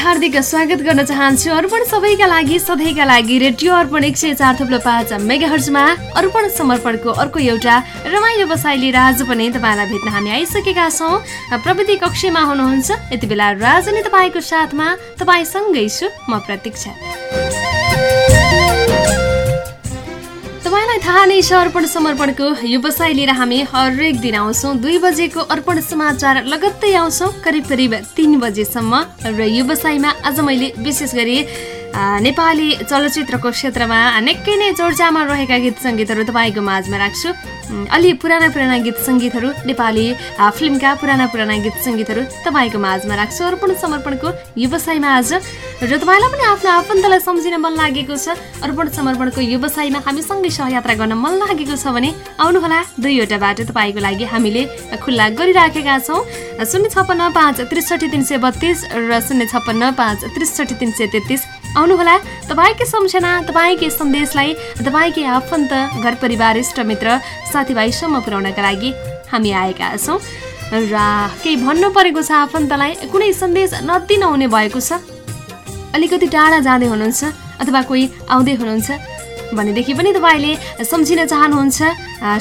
हार्दिक स्वागत गर्न चाहन्छु। अर्पण सबैका लागि सधैँका लागि रेडियो अर्पण एक सय चार थुप्रो पाँच मेगा हर्जमा अर्पण समर्पणको अर्को एउटा रमाइलो बसाइ लिएर आज पनि तपाईँलाई भेट्न हामी आइसकेका छौँ। प्रविधि कक्षमा हुनुहुन्छ यति बेला राज अनि तपाईँको साथमा तपाईँसँगै छु म प्रतीक्षा। तपाईँलाई थाहा नै छ अर्पण समर्पणको व्यवसाय लिएर हामी हरेक दिन आउँछौँ। दुई बजेको अर्पण समाचार लगत्तै आउँछौँ करिब करिब तिन बजेसम्म। र व्यवसायमा आज मैले विशेष गरी नेपाली चलचित्रको क्षेत्रमा निकै नै चर्चामा रहेका गीत सङ्गीतहरू तपाईँको माझमा राख्छु। अलि पुराना पुराना गीत सङ्गीतहरू नेपाली फिल्मका पुराना पुराना गीत सङ्गीतहरू तपाईँको माझमा राख्छु। अर्पण समर्पणको व्यवसायमा आज। र तपाईँलाई पनि आफ्नो आफन्तलाई सम्झिन मन लागेको छ। अर्पण समर्पणको व्यवसायमा हामीसँगै सहयात्रा गर्न मन लागेको छ भने आउनुहोला दुईवटा बाटो तपाईँको लागि हामीले खुल्ला गरिराखेका छौँ। शून्य छप्पन्न पाँच त्रिसठी तिन सय बत्तिस र शून्य छप्पन्न पाँच त्रिसठी तिन सय तेत्तिस। आउनुहोला। तपाईँकै सम्झना तपाईँकै सन्देशलाई तपाईँकै आफन्त घर परिवार इष्टमित्र साथीभाइसम्म पुर्याउनका लागि हामी आएका छौँ। र केही भन्नु परेको छ आफन्तलाई कुनै सन्देश नति नहुने भएको छ? अलिकति टाढा जाँदै हुनुहुन्छ अथवा कोही आउँदै हुनुहुन्छ भनेदेखि पनि तपाईँले सम्झिन चाहनुहुन्छ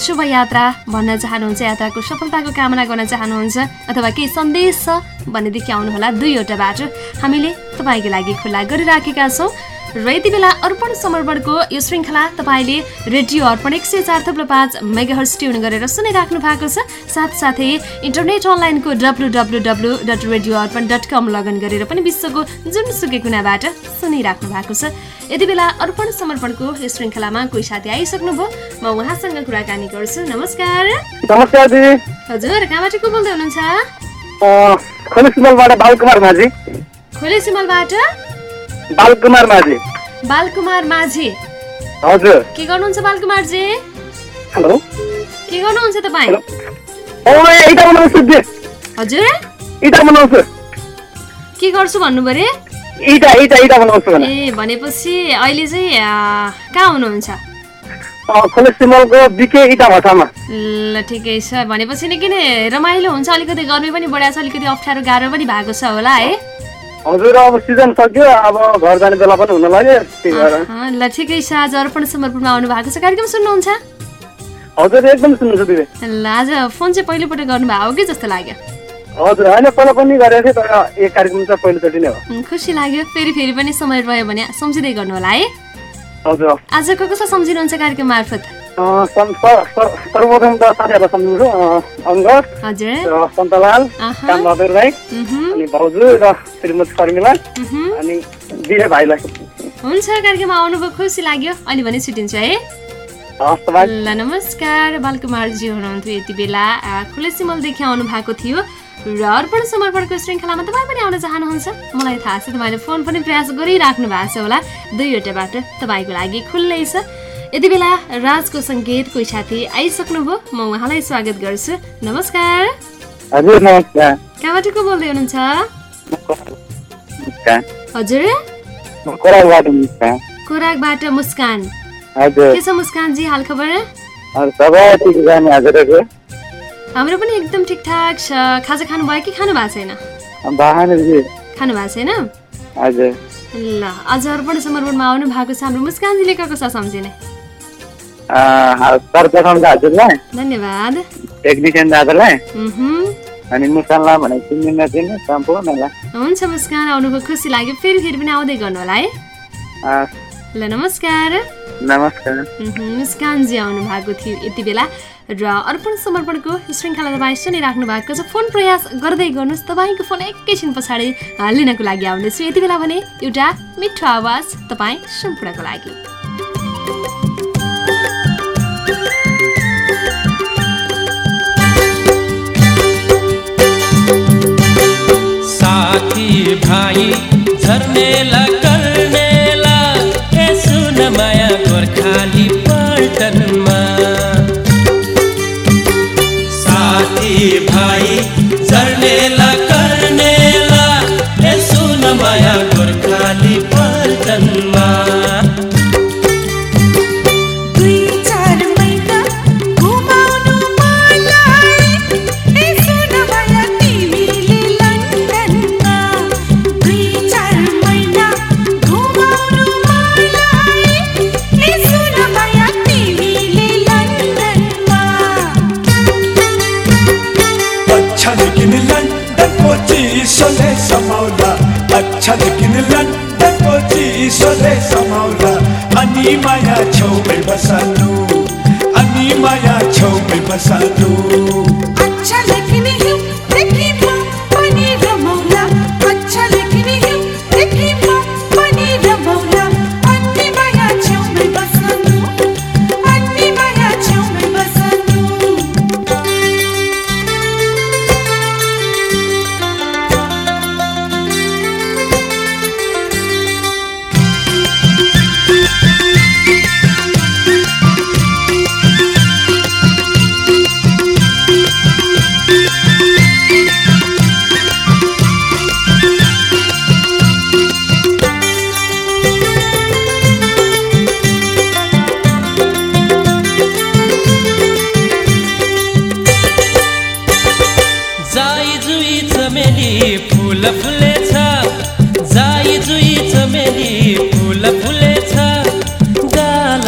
शुभ यात्रा भन्न चाहनुहुन्छ यात्राको सफलताको कामना गर्न चाहनुहुन्छ अथवा केही सन्देश छ भनेदेखि आउनुहोला दुईवटा बाटो। हामीले तपाईँको लागि खुल्ला गरिराखेका छौँ। र यति बेला अर्पण समर्पणको यो श्रृङ्खला तपाईँले रेडियो अर्पण एक सय चार थप्लो पाँच मेगाहर्स ट्युन गरेर सुनिराख्नु भएको छ। साथसाथै इन्टरनेट अनलाइनको W W W dot radio Arpan dot com login गरेर पनि विश्वको जुनसुकै कुनाबाट सुनिराख्नु भएको छ। यति बेला अर्पण समर्पणको यो श्रृङ्खलामा कोही साथी आइसक्नुभयो म उहाँसँग कुराकानी गर्छु। नमस्कार। हजुर कहाँबाट को बोल्दै हुनुहुन्छ? खोले सिमलबाट? बालकुमार माझी। बालकुमार माझी। बालकुमार हजुर। के गर्नुहुन्छ बालकुमारजी हेलो। के गर्नुहुन्छ तपाईँ? हजुर। इटा बनाउँछु। के गर्छु भन्नु पऱ्यो? इटा इटा इटा बनाउँछु ए भनेपछि अहिले चाहिँ कहाँ हुनुहुन्छ? ल ठिकै छ। भनेपछि निकै नै रमाइलो हुन्छ? अलिकति गर्मी पनि बढाएको छ। अलिकति अप्ठ्यारो गाह्रो पनि भएको छ होला है? हजुर अब सिजन सक्यो अब घर जाने बेला पनि हुन लाग्यो त्यही भएर। ल ठिकै छ आज अर्पण समर्पणमा आउनु भएको छ कार्यक्रम सुन्नुहुन्छ? हजुर एकदम सुन्नुहोस् दिदी। ल आज फोन चाहिँ पहिलोपल्ट गर्नुभएको हो कि जस्तो लाग्यो? हजुर होइन पहिला पनि गरेको थिएँ तर यो कार्यक्रम चाहिँ पहिलोचोटि नै हो। खुसी लाग्यो फेरि फेरि पनि समय रह्यो भने सम्झिँदै गर्नु होला है? हजुर। आज को कसो सम्झिनुहुन्छ कार्यक्रम मार्फत? अँ, सं- स- स- सर्वप्रथम त साथीहरूलाई सम्झिन्छु र सन्तलाल कामबहादुर उहुँ, अनि भाउजू र श्रीमती शर्मिला। अनि विजय भाइलाई हुन्छ कार्यक्रममा आउनुभयो खुसी लाग्यो। अहिले भने छुट्टिन्छ है? भाइ ल नमस्कार। बालकुमारजी हुनुहुन्थ्यो यति बेला। खुले सिमलदेखि आउनु भएको थियो र अर्पण समर्पणको श्रृङ्खलामा तपाईँ पनि आउन चाहनुहुन्छ? मलाई थाहा छ तपाईँले फोन पनि प्रयास गरिराख्नु भएको छ होला। दुईवटा बाटो तपाईँको लागि खुल्लै छ। यति बेला राजको सङ्गीत कोही साथी आइसक्नुभयो म उहाँलाई स्वागत गर्छु। नमस्कार। हजुर नमस्कार। कहाँबाट को बोल्दै हुनुहुन्छ? हजुर। खोराकबाट मुस्कान। के छ मुस्कानजी नि हजुरको हाम्रो पनि एकदम ठिकठाक छ। खाजा खानुभयो कि खानु भएको छैन? खानु भएको छैन? ल आज अर्पण समर्पणमा आउनु भएको छ हाम्रो मुस्कानजीले कसको छ सम्झिने? सर्वप्रथम त हजुरलाई धन्यवाद टेक्निसियन दादालाई। अनि मुसानलाई भने चिन्ने नचिन्ने सम्पूर्णलाई हुन्छ मुस्कान आउनुको खुसी लाग्यो फेरि फेरि पनि आउँदै गर्नु होला है ल नमस्कार नमस्कार मुस्कानजी आउनु भएको थियो यति बेला र अर्पण समर्पणको श्रृङ्खला तपाईँ सुनिराख्नु भएको छ फोन प्रयास गर्दै गर्नुहोस् तपाईँको फोन एकैछिन पछाडि लिनको लागि आउँदैछु यति बेला भने एउटा मिठो आवाज तपाईँ सम्पूर्णको लागि भाइ झर्नेला कर्नेला ए सुन माया गोर्खाली पल्टनमा। साथी भाइ झर्नेला अनि माया छेउमै बसाल्नु अनि माया छेउमै बसाल्नु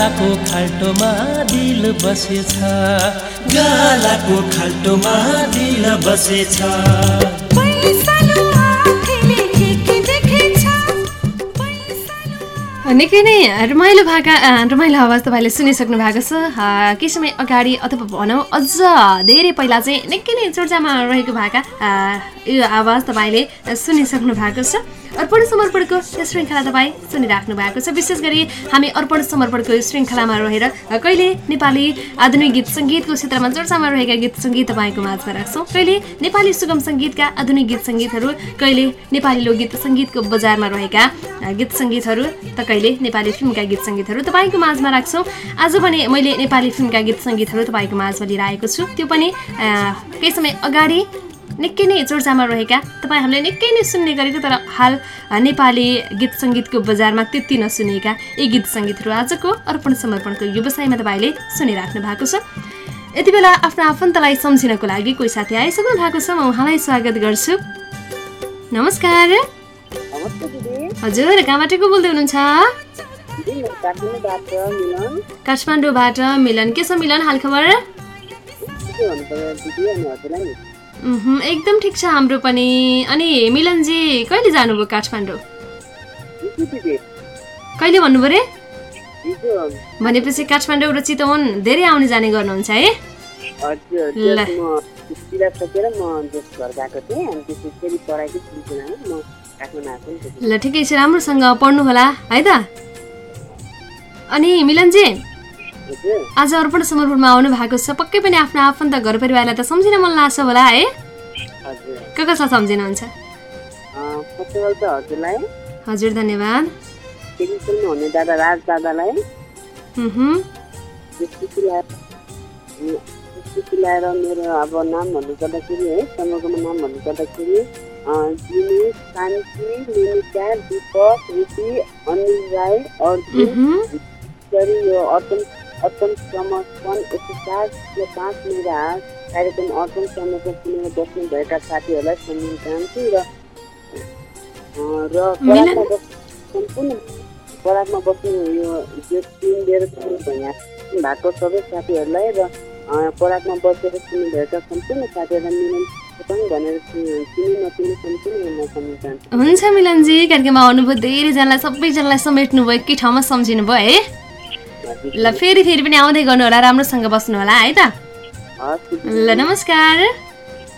गालाको खाल्टोमा दिल बसेछ। गालाको खाल्टोमा दिल बसेछ। निकै नै रमाइलो भाका रमाइलो आवाज तपाईँले सुनिसक्नु भएको छ। केही समय अगाडि अथवा भनौँ अझ धेरै पहिला चाहिँ निकै नै चर्चामा रहेको भाका अ, यो आवाज तपाईँले सुनिसक्नु भएको छ। अर्पण समर्पणको श्रृङ्खला तपाईँ सुनिराख्नु भएको छ। विशेष गरी हामी अर्पण समर्पणको श्रृङ्खलामा रहेर कहिले नेपाली आधुनिक गीत सङ्गीतको क्षेत्रमा चर्चामा रहेका गीत सङ्गीत तपाईँको माझमा राख्छौँ। कहिले नेपाली सुगम सङ्गीतका आधुनिक गीत सङ्गीतहरू कहिले नेपाली लोकगीत सङ्गीतको बजारमा रहेका गीत सङ्गीतहरू त कहिले नेपाली फिल्मका गीत सङ्गीतहरू तपाईँको माझमा राख्छौँ। आज भने मैले नेपाली फिल्मका गीत सङ्गीतहरू तपाईँको माझमा लिएर आएको छु। त्यो पनि केही समय अगाडि निकै नै चर्चामा रहेका। तपाईँहरूले निकै नै सुन्ने गरेको तर हाल नेपाली गीत सङ्गीतको बजारमा त्यति नसुनेका यी गीत सङ्गीतहरू आजको अर्पण समर्पणको व्यवसायमा तपाईँले सुनिराख्नु भएको छ। यति बेला आफ्नो आफन्तलाई सम्झिनको लागि कोही साथी आइसक्नु भएको छ म उहाँलाई स्वागत गर्छु। नमस्कार। हजुर कहाँबाट को बोल्दै हुनुहुन्छ? काठमाडौँबाट मिलन। के छ मिलन हालखबर? एकदम ठिक छ हाम्रो पनि। अनि मिलनजी कहिले जानुभयो काठमाडौँ? कहिले भन्नु पऱ्यो हिजो। भनेपछि काठमाडौँ र चितवन धेरै आउने जाने गर्नुहुन्छ है। ल। ल ठिकै छ राम्रोसँग पढ्नु होला है त। अनि मिलनजी आज अर्पण समर्पणमा आउनु भएको छ। पक्कै पनि आफ्नो आफन्त घर परिवारलाई त सम्झिन मन लाग्छ होला है। को कसलाई सम्झिनुहुन्छ? हजुर धन्यवाद। हुने दादा राज दादालाई। मेरो अब नाम है समग्रमा नाम भन्नु पर्दाखेरि अँ, जिमी शान्ति लिनिका दिपक ऋषि अनिल राई अर्जुन उहुँ, गरी यो अर्पण अर्पण समर्पण यस्तो यो पाँच मेरा कार्यक्रम अर्पण समर्पण सुनेर बस्नुभएका साथीहरूलाई सम्झिन चाहन्छु र र सम्पूर्ण पराकमा बस्नु यो जो टिम लिएर सुन्नु भएको सबै साथीहरूलाई र पराकमा बसेर सुन्नुभएका सम्पूर्ण साथीहरूलाई मिलन हुन्छ मिलनजी कार्यक्रममा आउनुभयो धेरैजनालाई सबैजनालाई समेट्नु भयो एकै ठाउँमा सम्झिनु भयो है? ल फेरि फेरि पनि आउँदै गर्नु होला राम्रोसँग बस्नु होला है त? ल नमस्कार।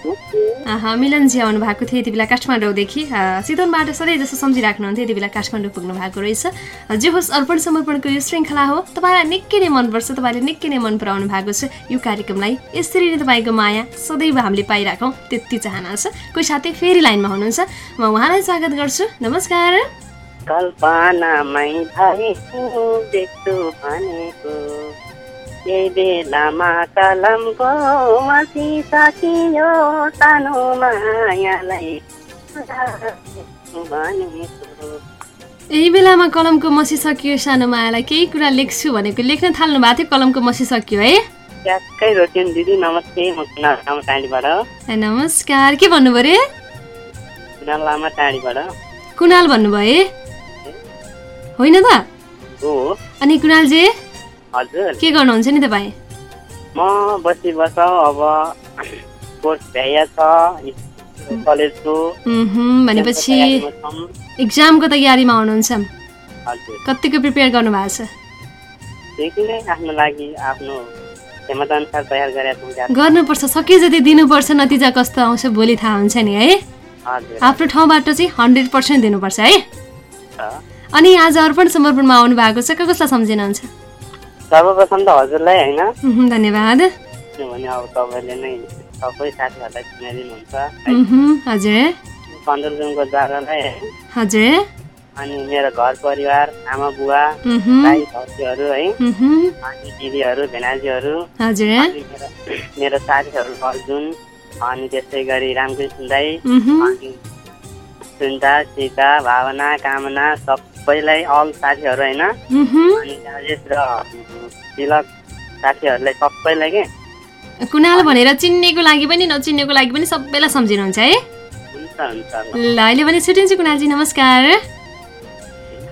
मिलनजी आउनु भएको थियो यति बेला काठमाडौँदेखि। चितवनबाट सधैँ जस्तो सम्झिराख्नुहुन्थ्यो यति बेला काठमाडौँ पुग्नु भएको रहेछ। जे होस् अर्पण समर्पणको यो श्रृङ्खला हो तपाईँलाई निकै नै मनपर्छ तपाईँले निकै नै मन पराउनु भएको छ। यो कार्यक्रमलाई यसरी नै तपाईँको माया सदैव हामीले पाइराखौँ त्यति चाहना छ। कोही साथी फेरि लाइनमा हुनुहुन्छ म उहाँलाई स्वागत गर्छु। नमस्कार। कल्पनामै भएको देख्छु भनेको। त्यही बेलामा कलमको मसी सकियो सानो मायालाई भनेको। यही बेलामा कलमको मसी सकियो सानो मायालाई केही कुरा लेख्छु भनेको लेख्न थाल्नु भएको थियो कलमको मसी सकियो है। ट्याक्कै रोटिन दिदी नमस्ते म कुनाल लामा टाढीबाट नमस्कार के भन्नुभयो रे? कुनाल लामा टाढीबाट कुणाल भन्नुभयो होइन त अनि कुणालजी के गर्नुहुन्छ नि तपाईँ? म बसी बस अब कोर्स भ्याइया छ कलेजको उहुँ, भनेपछि। इक्जामको तयारीमा हुनुहुन्छ। कतिको प्रिपेयर गर्नु भएको छ? आफ्नो लागि आफ्नो। गर्नुपर्छ सके जति दिनुपर्छ नतिजा कस्तो आउँछ भोलि थाहा हुन्छ नि है? आफ्नो ठाउँबाट चाहिँ हन्ड्रेड पर्सेन्ट दिनुपर्छ है। अनि आज अर्पण समर्पणमा आउनु भएको छ क कसलाई सम्झिनुहुन्छ सर्वप्रथम त हजुरलाई होइन। धन्यवाद। किनभने अब तपाईँले नै सबै साथीहरूलाई चिनाइदिनुहुन्छ। हजुर। कन्दरजुङको जागालाई। है। हजुर। अनि मेरो घर परिवार आमा बुवा भाइ भाउजूहरू है। अनि दिदीहरू भेनाजीहरू। हजुर। मेरो साथीहरू अर्जुन अनि त्यसै गरी रामकृष्ण दाई। अनि सुन्ता सीता भावना कामना सबैलाई अल साथीहरू होइन। अनि राजेश र तिलक साथीहरूलाई सबैलाई के कुनाल भनेर चिन्नेको लागि पनि नचिन्नेको लागि पनि सबैलाई सम्झिनुहुन्छ है? ल। ल अहिले भने छुट्टिन्छु कुनालजी नमस्कार।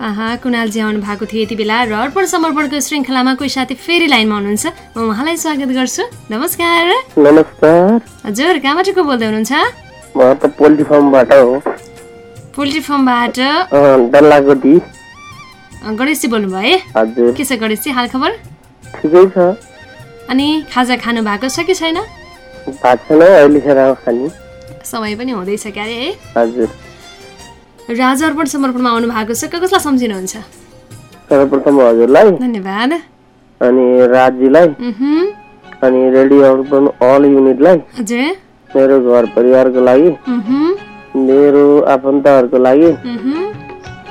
आहा कुनालजी आउनु भएको थियो यति बेला र अर्पण समर्पणको श्रृङ्खलामा कोही साथी फेरि लाइनमा हुनुहुन्छ। म उहाँलाई स्वागत गर्छु। नमस्कार। नमस्कार। हजुर कहाँबाट को बोल्दै हुनुहुन्छ? म त पोल्ट्री फार्मबाट हो। पोल्ट्री फार्मबाट। अ, गणेशजी बोल्नुभयो है? हजुर। के छ गणेशजी हालखबर ठिकै छ। अनि खाजा खानु भएको छ कि छैन? समय पनि हुँदैछ क्यारे है? हजुर। र आज अर्पण समर्पणमा आउनु भएको छ कसलाई सम्झिनुहुन्छ? सर्वप्रथम हजुरलाई। धन्यवाद। अनि राजीलाई। उहुँ, अनि रेडियो अर्पण अल युनिटलाई हजुर। मेरो घर परिवारको लागि। मेरो आफन्तहरूको लागि।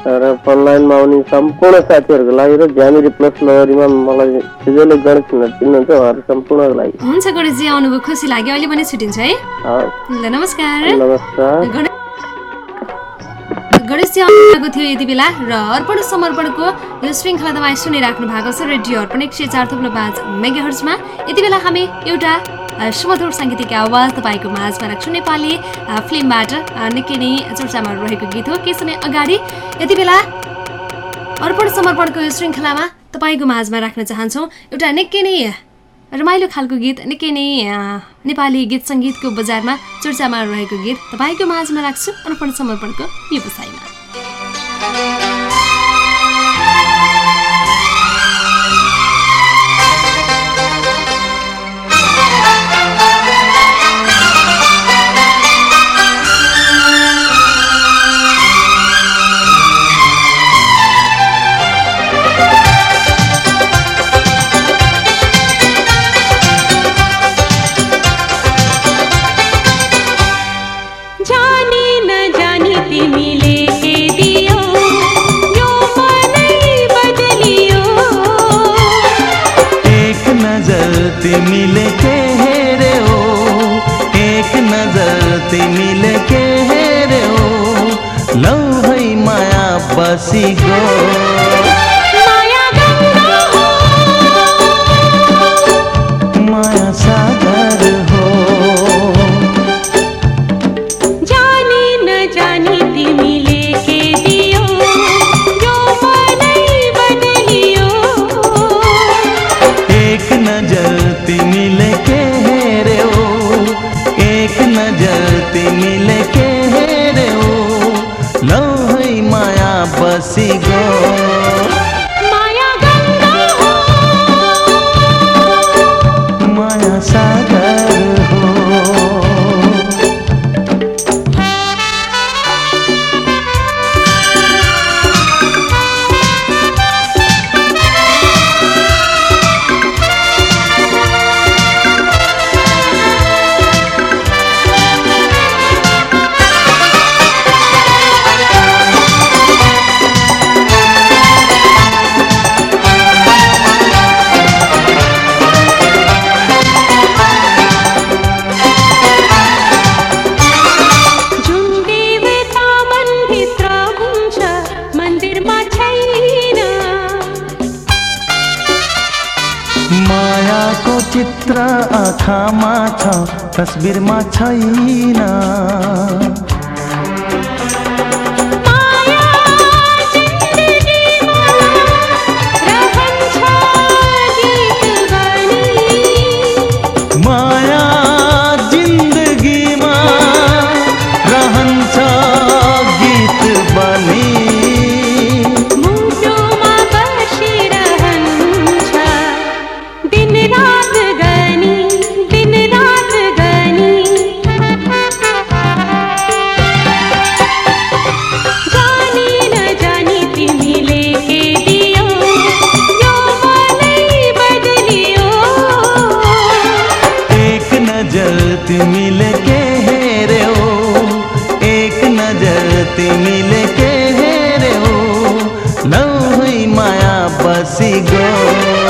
र अनलाइनमा आउने सम्पूर्ण साथीहरूको लागि र ज्यामिरी प्लस लहरीमा मलाई जसले गणेश चिन्नुहुन्छ उहाँहरू सम्पूर्णको लागि। हुन्छ गणेशजी आउनुभयो खुसी लाग्यो अहिले पनि छुट्टिन्छ है। ल नमस्कार। नमस्कार। गणे- गणेशजी आउनुभएको थियो यति बेला र अर्पण समर्पणको यो श्रृङ्खला तपाईँ सुनिराख्नु भएको छ रेडियो अर्पण एक सय चार थुप्रो पाँच मेगा हर्चमा यति बेला हामी एउटा सुमधुर साङ्गीतिक आवाज तपाईँको माझमा राख्छु। नेपाली फिल्मबाट निकै नै चर्चामा रहेको गीत हो। केही समय अगाडि यति बेला अर्पण समर्पणको श्रृङ्खलामा तपाईँको माझमा राख्न चाहन्छौँ। एउटा निकै नै रमाइलो खालको गीत निकै नै नेपाली गीत सङ्गीतको बजारमा चर्चामा रहेको गीत तपाईँको माझमा राख्छु अर्पण समर्पणको व्यवसायमा। चित्र आँखामा छ तस्बिरमा छैन। मिल के हेरे हो एक नज़र मिल के हेरे ओ। न माया बसी गो।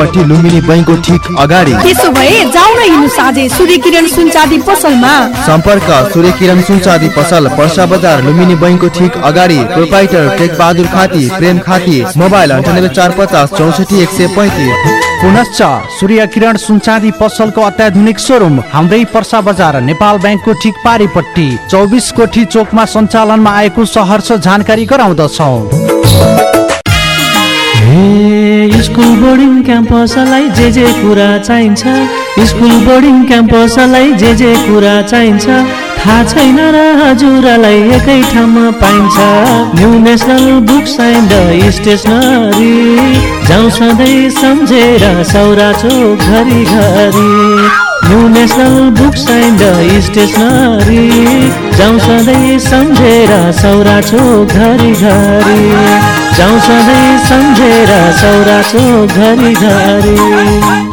पूर्वपट्टि लुम्बिनी बैङ्कको ठिक अगाडि। त्यसो भए जाउँ न हिँड्नु साझे। सूर्य किरण सुनचाँदी पसलमा। सम्पर्क सूर्य किरण सुनचाँदी पसल पर्सा बजार लुम्बिनी बैङ्कको ठिक अगाडि। प्रोपाइटर टेक बहादुर खाती प्रेम खाती मोबाइल अन्ठानब्बे चार पचास चौसठी एक सय पैँतिस। पुनश्च सूर्य किरण सुनचाँदी पसलको अत्याधुनिक सोरुम हाम्रै पर्सा बजार नेपाल ब्याङ्कको ठिक पारिपट्टि। चौबिस कोठी चोकमा सञ्चालनमा आएको सहरर्ष जानकारी गराउँदछौ। स्कुल बोर्डिङ क्याम्पसलाई जे जे कुरा चाहिन्छ। स्कुल बोर्डिङ क्याम्पसलाई जे जे कुरा चाहिन्छ। थाहा छैन र हजुरलाई एकै ठाउँमा पाइन्छ। New national books and stationery जाउँ सधैँ सम्झेर सौरा चोक घरि घरि। New national books and stationery जाउँ सधैँ सम्झेर सौरा चोक घरि घरि। जाउँ सधैँ सम्झेर सौरा चोक घरि घरि।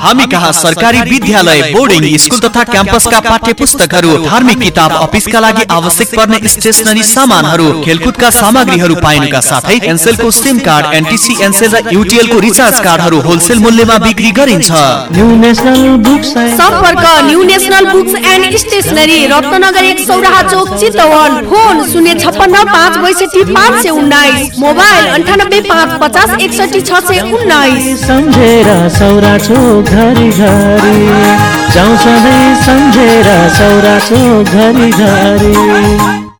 हामी कहाँ सरकारी विद्यालय बोर्डिङ स्कुल तथा क्याम्पसका पाठ्य पुस्तकहरू धार्मिक किताब अफिसका लागि आवश्यक पर्ने स्टेसनरी सामानहरू खेलकुदका सामग्रीहरू पाइनुका साथै एनसेलको सिम कार्ड एनटिसी एनसेल र युटिएलको रिचार्ज कार्डहरू होलसेल मूल्यमा बिक्री गरिन्छ। न्यु नेसनल बुक्स सम्पर्क new national books and stationery Ratnanagar एक सौराहा चोक चितवन। फोन शून्य छप्पन्न पाँच बैसठी पाँच सय उन्नाइस। मोबाइल अन्ठानब्बे पाँच पचास एकसठी छ सय उन्नाइस। सम्झेर सौरा चोक घरि घरि जाउँ सधैँ सम्झेर सौरा चोक घरि घरि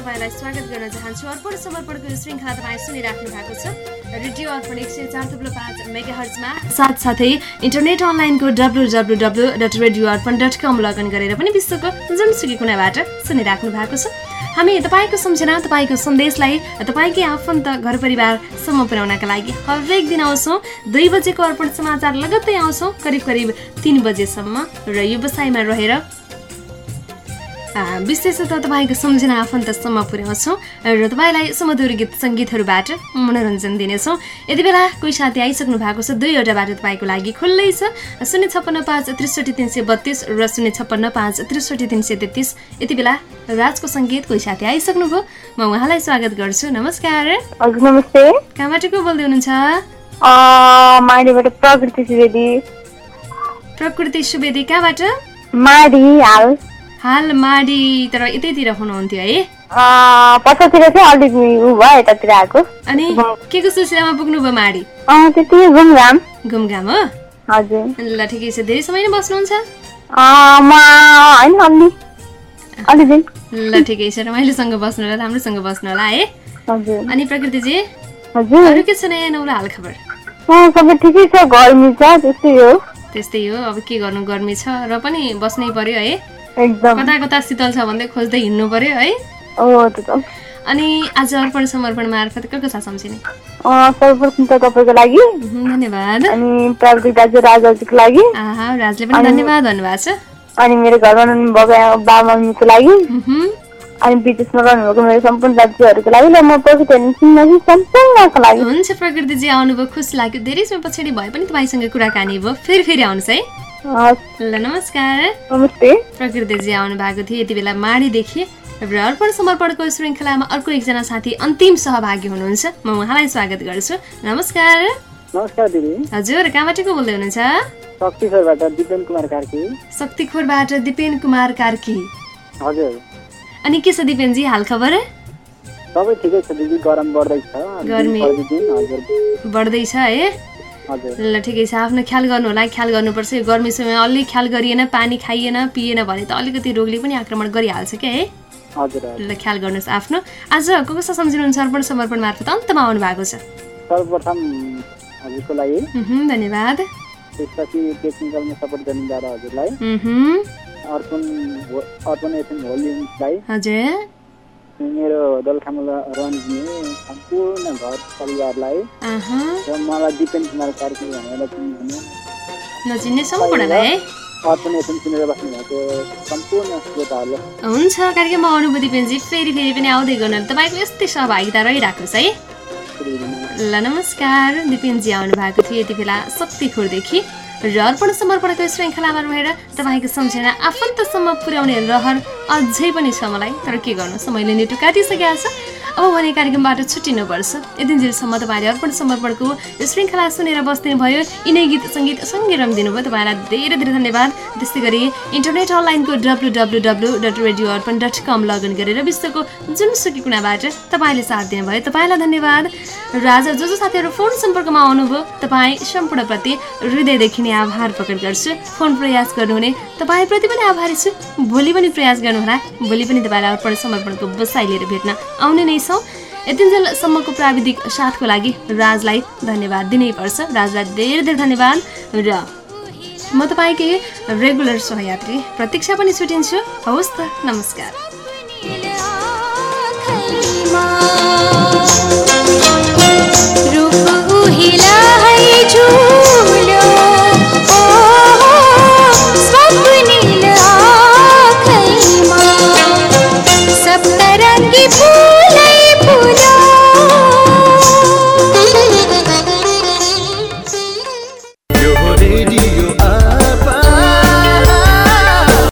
तपाईँलाई स्वागत गर्न चाहन्छु। अर्पण समर्पणको यो श्रृङ्खला तपाईँ सुनिराख्नु भएको छ। रेडियो अर्पण एक सय चार थुप्रो पाँच मेगा हर्जमा साथसाथै इन्टरनेट अनलाइनको W W W dot radio Arpan dot com login गरेर पनि विश्वको जुनसुकै कुनाबाट सुनिराख्नु भएको छ। हामी तपाईँको सम्झना तपाईँको सन्देशलाई तपाईँकै आफन्त घर परिवारसम्म पुर्याउनका लागि हरेक दिन आउँछौँ। दुई बजेको अर्पण समाचार लगत्तै आउँछौँ। करिब करिब तिन बजेसम्म र व्यवसायमा रहेर विशेषतः तपाईँको सम्झना आफन्तसम्म पुर्याउँछौँ र तपाईँलाई सुमधुर गीत सङ्गीतहरूबाट मनोरञ्जन दिनेछौँ। यति बेला कोही साथी आइसक्नु भएको छ दुईवटा बाटो तपाईँको लागि खुल्लै छ। शून्य छप्पन्न पाँच त्रिसठी तिन सय बत्तिस र शून्य छप्पन्न पाँच त्रिसठी तिन सय तेत्तिस। यति बेला राजको सङ्गीत कोही साथी आइसक्नुभयो। म उहाँलाई स्वागत गर्छु। नमस्कार। नमस्ते। कहाँबाट को बोल्दै हुनुहुन्छ? प्रकृति सुवेदी। कहाँबाट? माडी हाल माडी तर यतैतिर हुनुहुन्थ्यो है। पछातिर चाहिँ अलिक उ भयो यतातिर आएको। अनि के को सिलसिलामा पुग्नुभयो माडी? त्यति घुमघाम घुमघाम हो? हजुर। ल ठिकै छ। धेरै समय नै बस्नुहुन्छ? अँ, म होइन अलि अलि दिन। ल ठिकै छ। रमाइलोसँग बस्नु होला राम्रोसँग बस्नु होला है। हजुर। अनि प्रकृतिजी हजुर। अरू के छ नयाँ नौलो हाल खबर सबै ठिकै छ। गर्मी छ त्यस्तै हो। त्यस्तै हो। अब के गर्नु? गर्मी छ र पनि बस्नै पर्यो है। कता कता शीतल छ भन्दै खोज्दै हिँड्नु पर्यो है? अनि आज अर्पण समर्पण मार्फत को को साथ सम्झिने? सर्वप्रथम त तपाईँको लागि। धन्यवाद। अनि प्राविधिक दाजु राजाजीको लागि। राजले पनि धन्यवाद भन्नुभएको छ। अनि मेरो घरमा हुनुभएको बाबा मम्मीको लागि। अनि विदेशमा रहनुभएको मेरो सम्पूर्ण दाजुहरूको लागि। र म प्रकृति सम्पूर्णको लागि। हुन्छ प्रकृतिजी आउनुभयो खुसी लाग्यो। धेरै समय पछाडि भए पनि तपाईँसँग कुराकानी भयो। फेरि फेरि आउनुहोस् है। ल नमस्कार। नमस्ते। प्रकृतिजी आउनु भएको थियो यति बेला माडीदेखि र अर्पण समर्पणको श्रृङ्खलामा अर्को एकजना साथी अन्तिम सहभागी हुनुहुन्छ। म उहाँलाई स्वागत गर्छु। नमस्कार। नमस्कार दिदी। हजुर कहाँबाट को बोल्दै हुनुहुन्छ? शक्तिश्वरबाट दिपेन कुमार कार्की। शक्तिखोरबाट दिपेन कुमार कार्की। हजुर। अनि के छ दिपेनजी हाल खबर? सबै ठिकै छ दिदी गरम बढ्दैछ। गर्मी। बढ्दैछ है। ल ठिकै छ। आफ्नो ख्याल गर्नु होला। ख्याल गर्नुपर्छ। यो गर्मी समय अलि ख्याल गरिएन पानी खाइएन पिएन भने त अलिकति रोगले पनि आक्रमण गरिहाल्छ क्या है? ल ख्याल गर्नुहोस् आफ्नो। आज को कसो सम्झिनुहुन्छ? अर्पण समर्पण मार्फत अन्तमा आउनु भएको छ। सर्वप्रथम हजुरको लागि मह्म, धन्यवाद। त्यसपछि टेक्निकलमा सपोर्ट गर्ने दादा हजुरलाई मह्म, अर्पण एफएम हजुर। मेरो दलखामा रहने सम्पूर्ण घर परिवारलाई र मलाई दिपेन कुमार कार्की भनेर चिन्नुहुने नचिन्ने सम्पूर्णलाई है अर्पण एफएम सुनेर बस्नु भएको सम्पूर्ण श्रोताहरूलाई हुन्छ कार्यक्रममा अनुभूति पेन्जी फेरि फेरि पनि आउँदै गर्नु तपाईँको यस्तै सहभागिता रहिराखोस् है। ल नमस्कार। दिपेनजी आउनु भएको थियो यति बेला शक्तिखोरदेखि र अर्पण समर्पणको श्रृङ्खलामा रहेर तपाईँको सम्झना आफन्तसम्म पुर्याउने रहर अझै पनि छ मलाई। तर के गर्नु? समयले नेटो काटिसकेको छ। अब भने कार्यक्रमबाट छुट्टिनुपर्छ। यतिन्जेलसम्म तपाईँले अर्पण समर्पणको श्रृङ्खला सुनेर बस्दिनु भयो यिनै गीत सङ्गीत सँगै रमिदिनु भयो तपाईँलाई धेरै धेरै धन्यवाद। त्यस्तै गरी इन्टरनेट अनलाइनको W W W dot radio Arpan dot com login गरेर विश्वको जुनसुकै कुनाबाट तपाईँले साथ दिनुभयो। तपाईँलाई धन्यवाद। र आज जो जो साथीहरू फोन सम्पर्कमा आउनुभयो तपाईँ सम्पूर्णप्रति हृदयदेखि नै आभार प्रकट गर्छु। फोन प्रयास गर्नुहुने तपाईँप्रति पनि आभारी छु। भोलि पनि प्रयास गर्नुहोला। भोलि पनि तपाईँलाई अर्पण समर्पणको बसाइ लिएर भेट्न आउने नै गर्नेछौँ यतिन्जेलसम्मको प्राविधिक साथको लागि राजलाई धन्यवाद दिनैपर्छ राजलाई धेरै धेरै धन्यवाद र म तपाईँकै रेगुलर सहयात्री प्रतीक्षा पनि छुटिन्छु। हवस् त नमस्कार। Keep